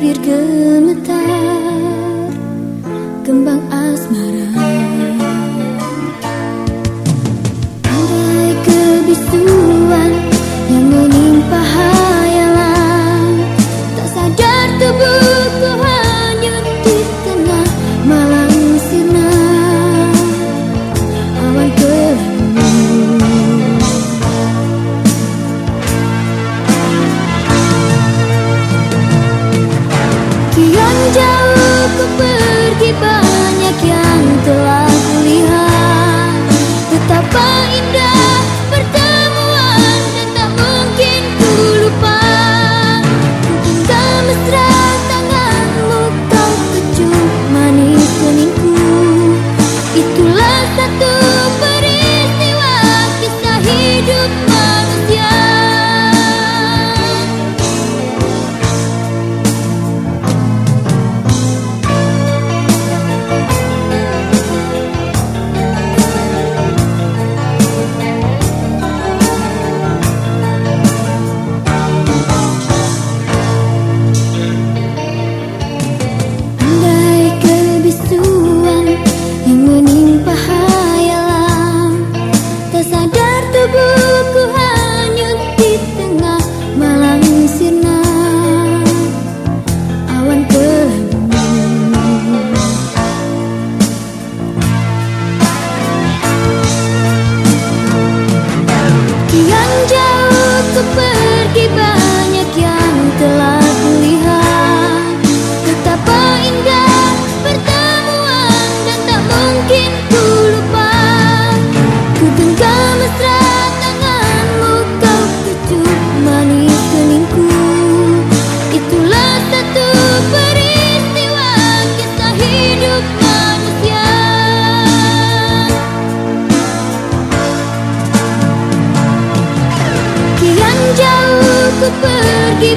bibir gemetar Kembang asmara. Andai kebisuan pergi